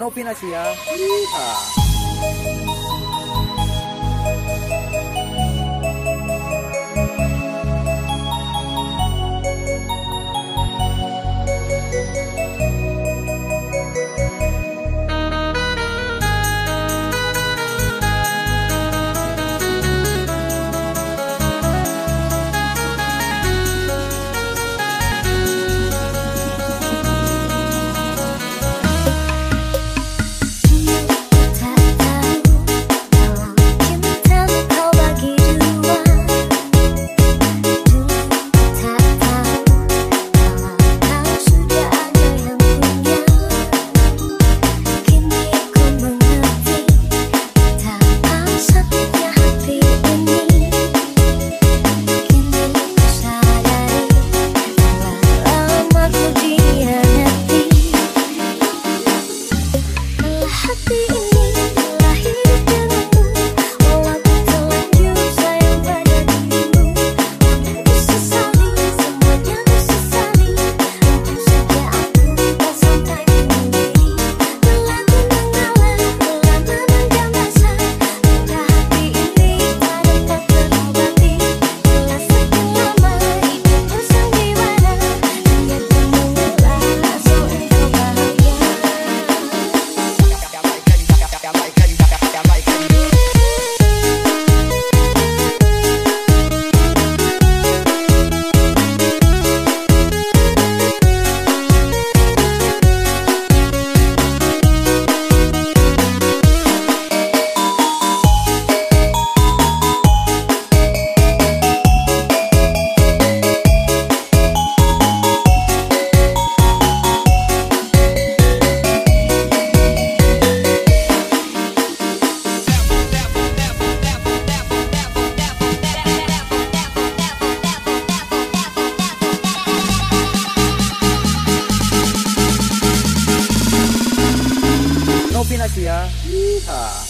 Novinasia. Yeehaw. Filipina ya. Yeehaw.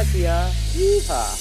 Katya. Yeehaw.